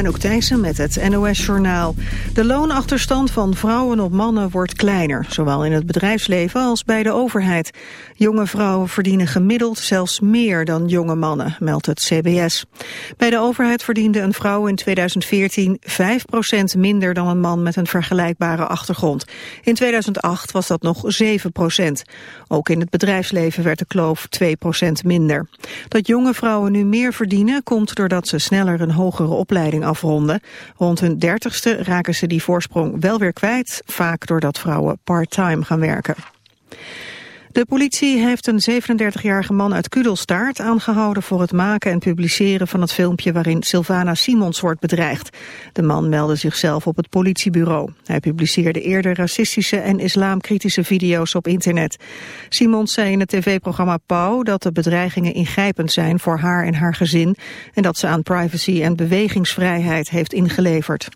Anouk Thijssen met het NOS-journaal. De loonachterstand van vrouwen op mannen wordt kleiner, zowel in het bedrijfsleven als bij de overheid. Jonge vrouwen verdienen gemiddeld zelfs meer dan jonge mannen, meldt het CBS. Bij de overheid verdiende een vrouw in 2014 5% minder dan een man met een vergelijkbare achtergrond. In 2008 was dat nog 7% Ook in het bedrijfsleven werd de kloof 2% minder. Dat jonge vrouwen nu meer verdienen komt doordat ze sneller een hogere opleiding afronden. Rond hun dertigste raken ze die voorsprong wel weer kwijt, vaak doordat vrouwen part-time gaan werken. De politie heeft een 37-jarige man uit Kudelstaart aangehouden voor het maken en publiceren van het filmpje waarin Sylvana Simons wordt bedreigd. De man meldde zichzelf op het politiebureau. Hij publiceerde eerder racistische en islamkritische video's op internet. Simons zei in het tv-programma Pauw dat de bedreigingen ingrijpend zijn voor haar en haar gezin en dat ze aan privacy en bewegingsvrijheid heeft ingeleverd.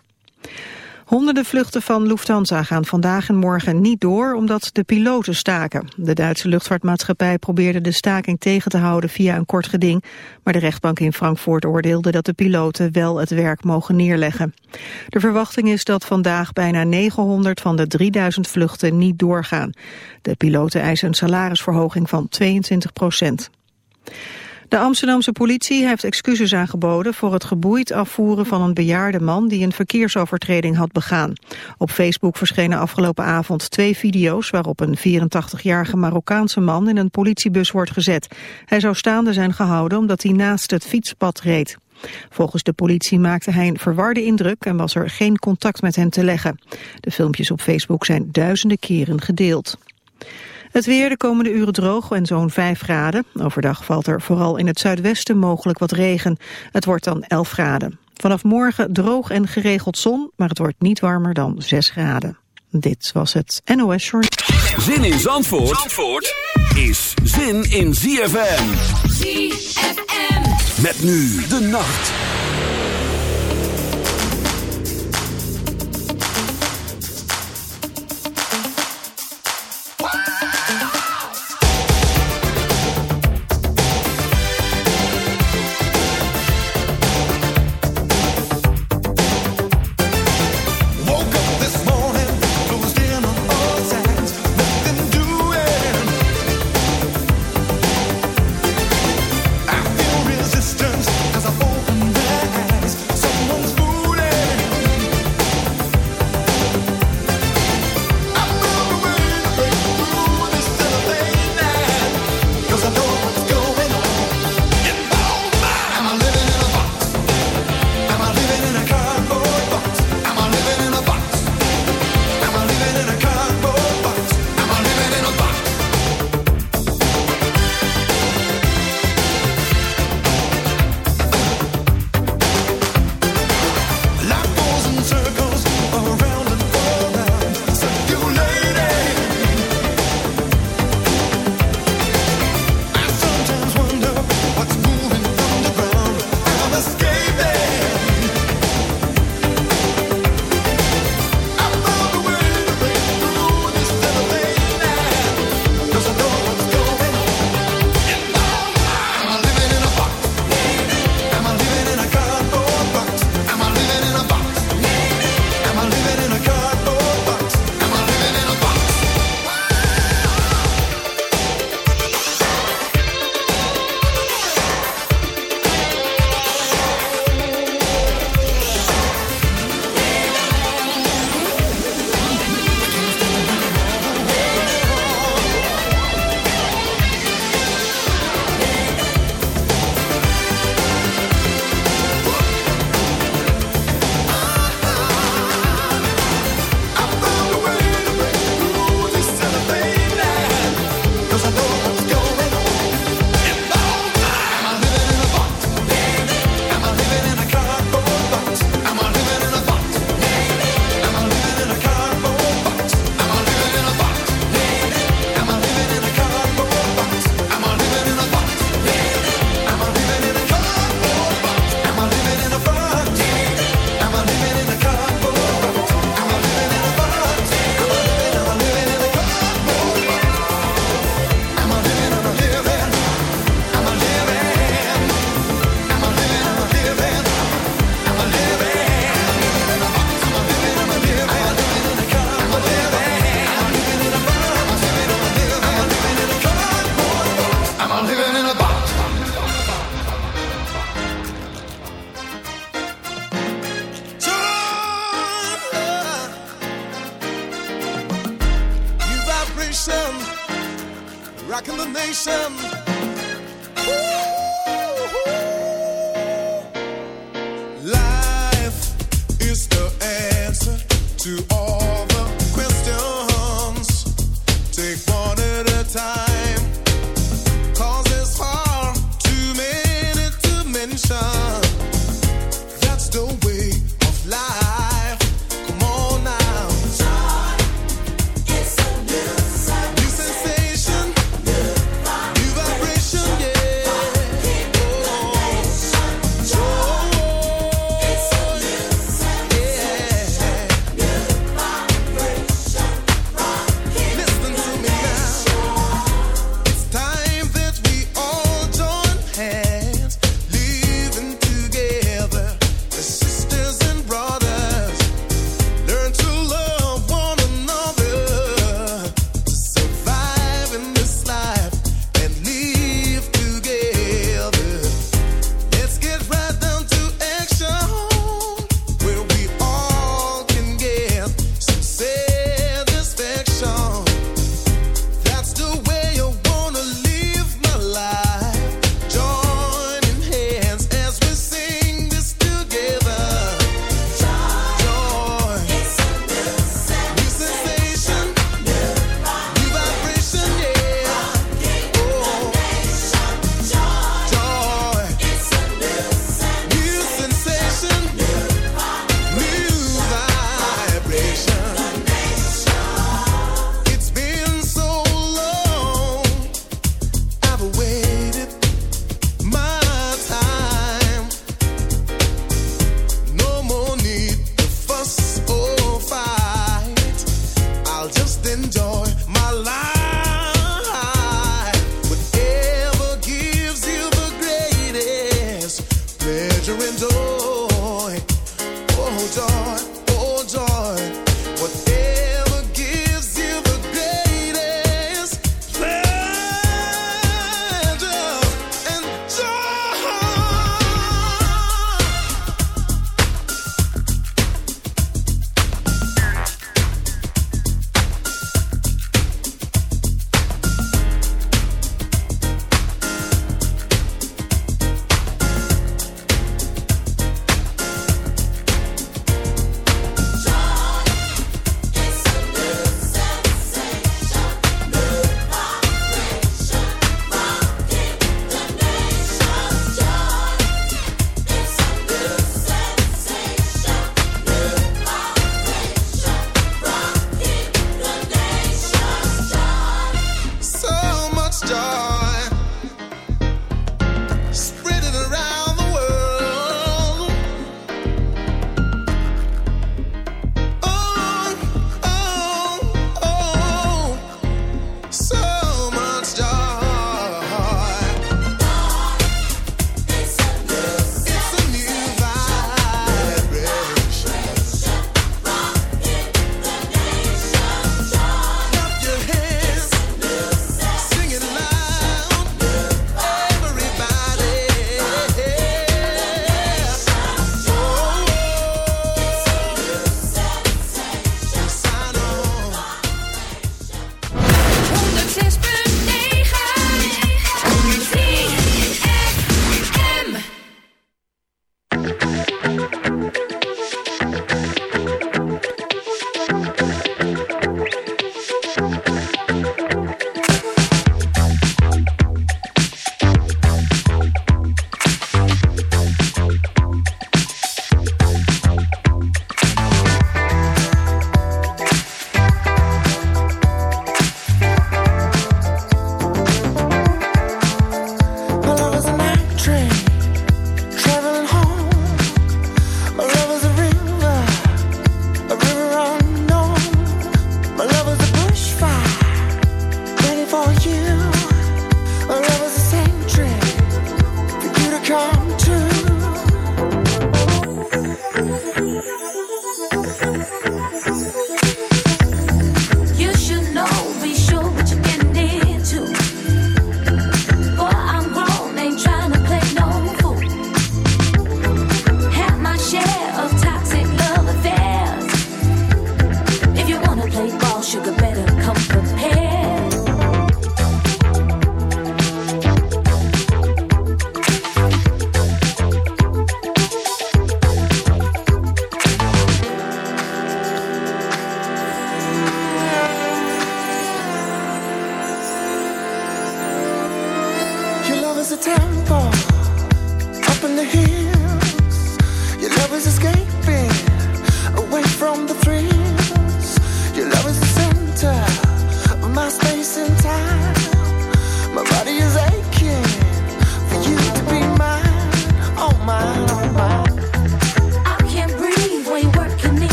Honderden vluchten van Lufthansa gaan vandaag en morgen niet door omdat de piloten staken. De Duitse luchtvaartmaatschappij probeerde de staking tegen te houden via een kort geding, maar de rechtbank in Frankfurt oordeelde dat de piloten wel het werk mogen neerleggen. De verwachting is dat vandaag bijna 900 van de 3000 vluchten niet doorgaan. De piloten eisen een salarisverhoging van 22 procent. De Amsterdamse politie heeft excuses aangeboden voor het geboeid afvoeren van een bejaarde man die een verkeersovertreding had begaan. Op Facebook verschenen afgelopen avond twee video's waarop een 84-jarige Marokkaanse man in een politiebus wordt gezet. Hij zou staande zijn gehouden omdat hij naast het fietspad reed. Volgens de politie maakte hij een verwarde indruk en was er geen contact met hem te leggen. De filmpjes op Facebook zijn duizenden keren gedeeld. Het weer de komende uren droog en zo'n 5 graden. Overdag valt er vooral in het zuidwesten mogelijk wat regen. Het wordt dan 11 graden. Vanaf morgen droog en geregeld zon, maar het wordt niet warmer dan 6 graden. Dit was het NOS Short. Zin in Zandvoort, Zandvoort is zin in ZFM. ZFM. Met nu de nacht. joy, oh, oh, oh, oh joy.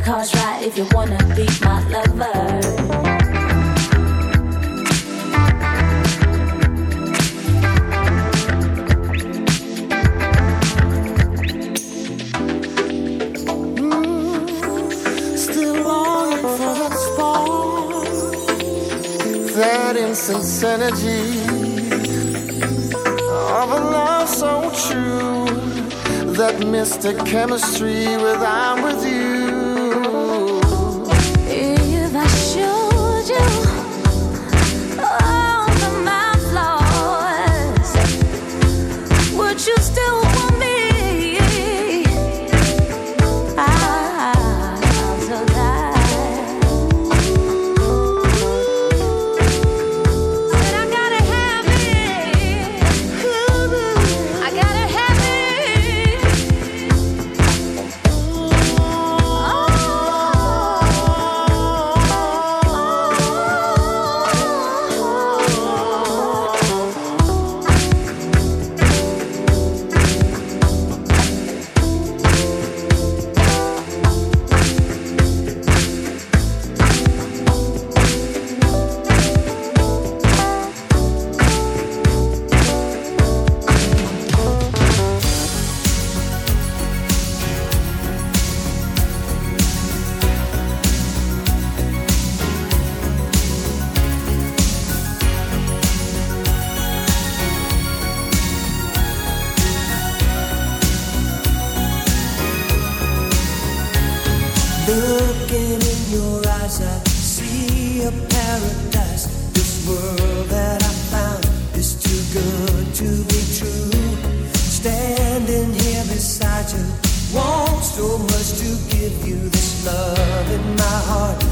the cards right if you wanna be my lover. Mm, that incense energy of a love so true, that mystic chemistry with I'm with you. to be true. Standing here beside you, want so much to give you this love in my heart.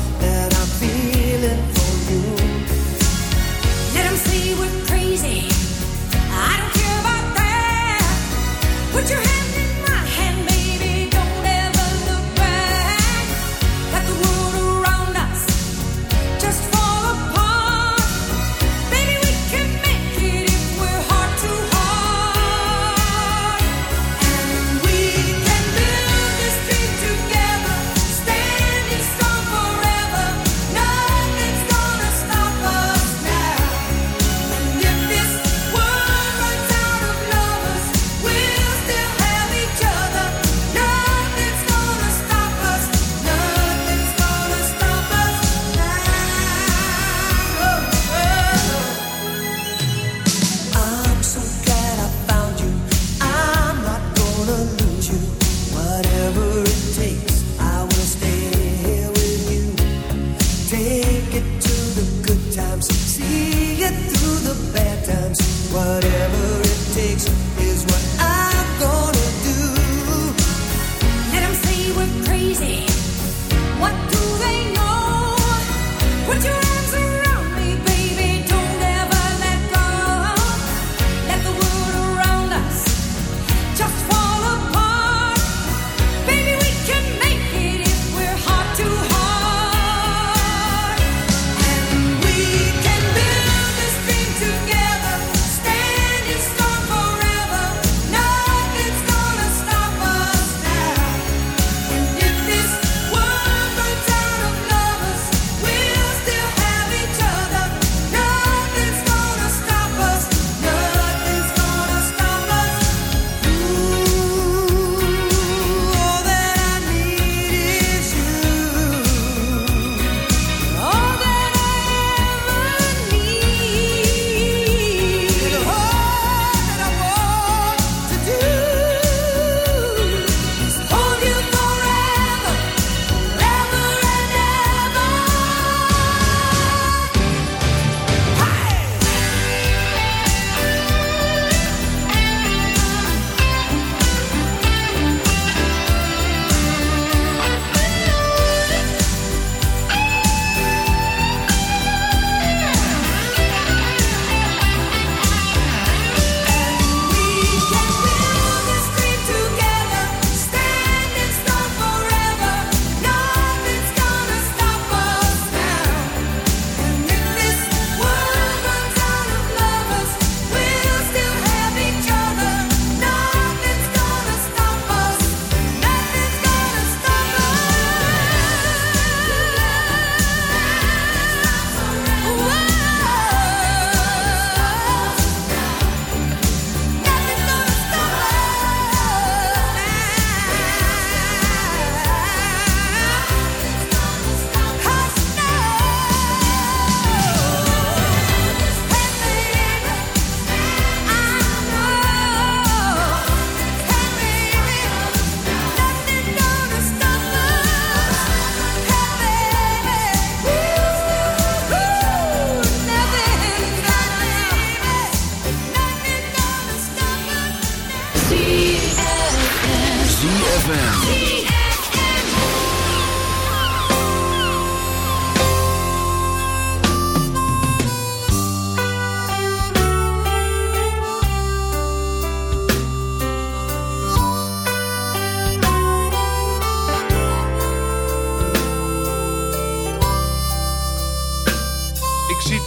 ZFM.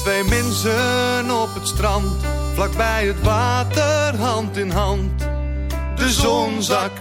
twee mensen op het strand, vlakbij het water, hand in hand. De zon zakt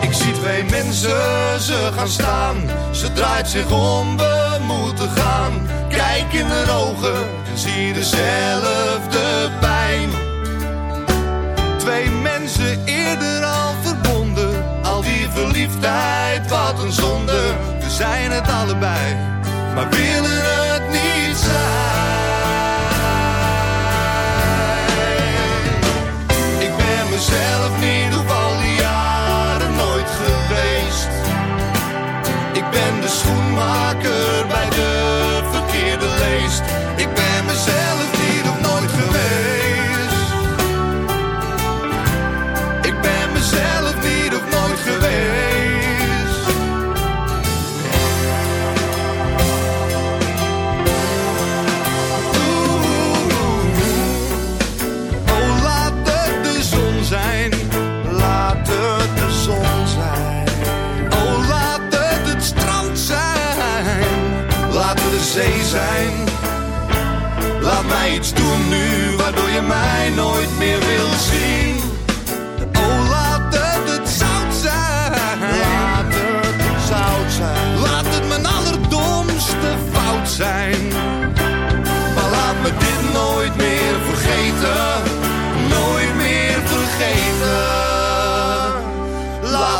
Ik zie twee mensen, ze gaan staan. Ze draait zich om, we moeten gaan. Kijk in haar ogen en zie dezelfde pijn. Twee mensen eerder al verbonden. Al die verliefdheid, wat een zonde. We zijn het allebei, maar willen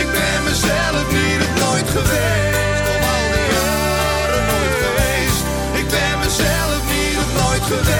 Ik ben mezelf niet op nooit geweest. Al die jaren. Ik ben mezelf niet op nooit geweest.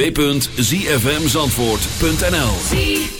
www.zfmzandvoort.nl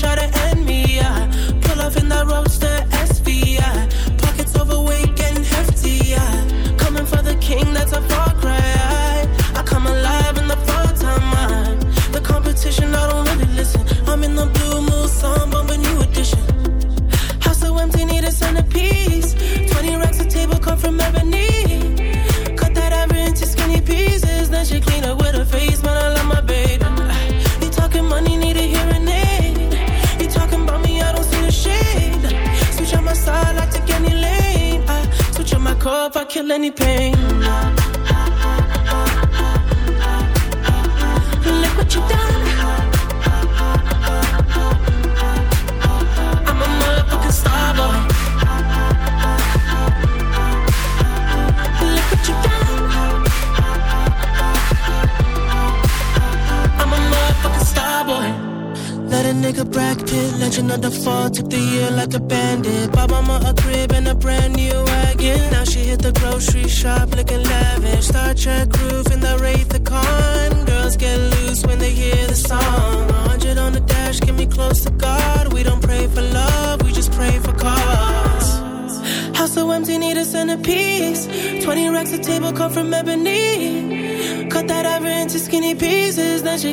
try to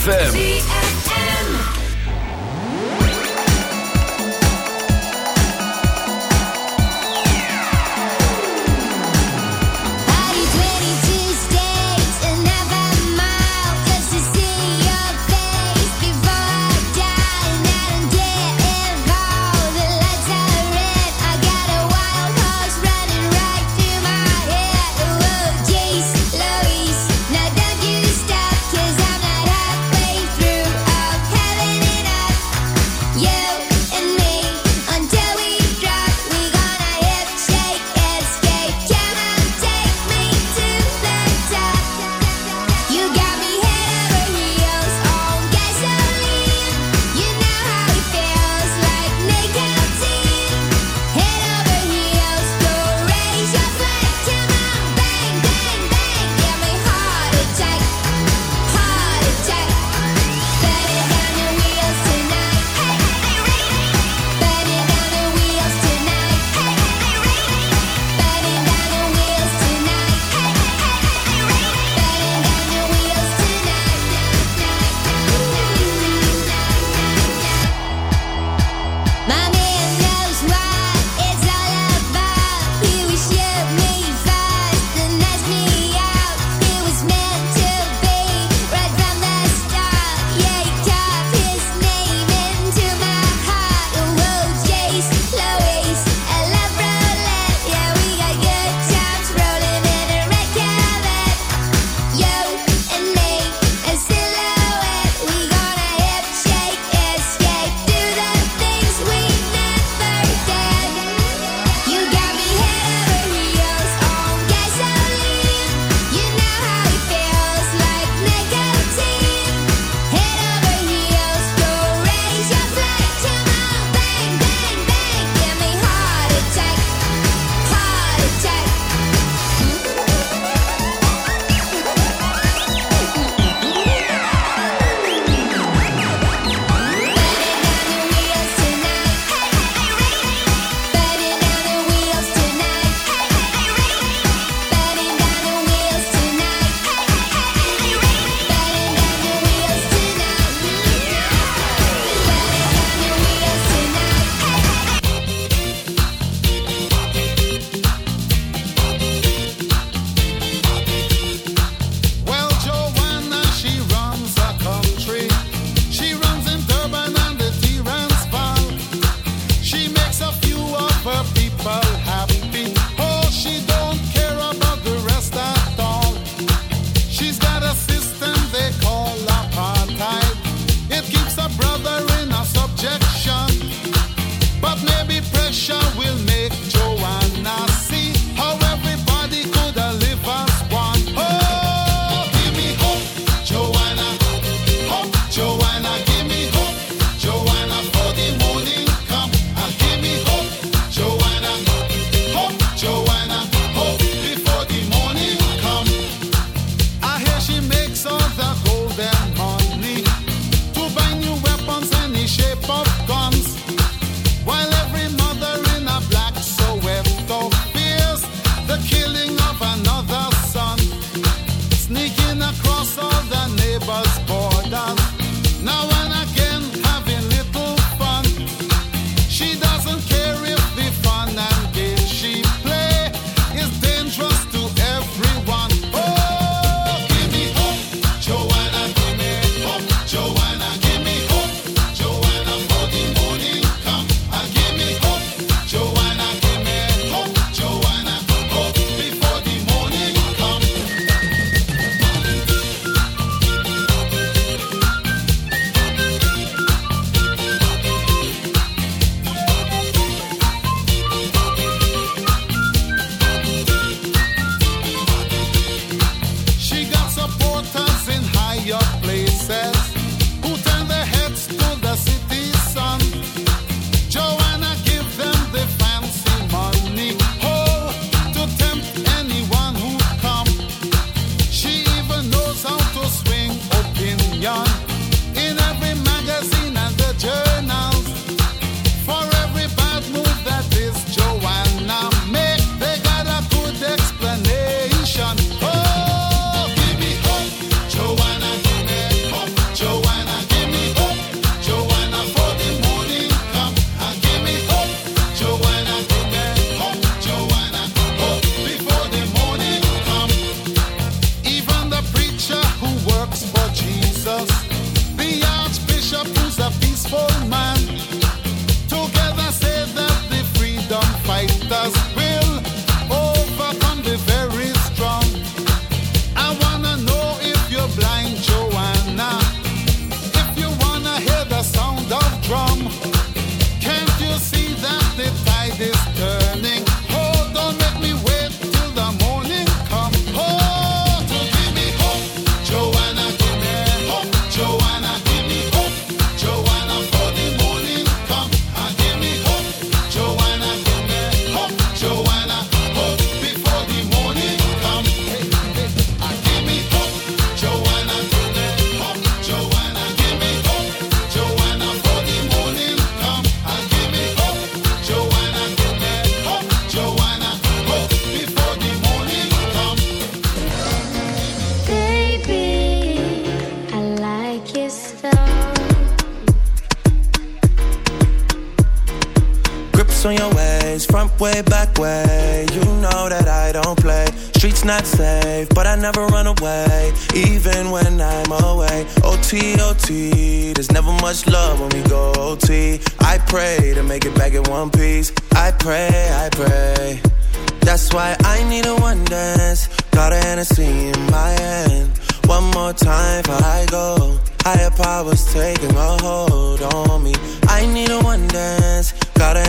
ZFM.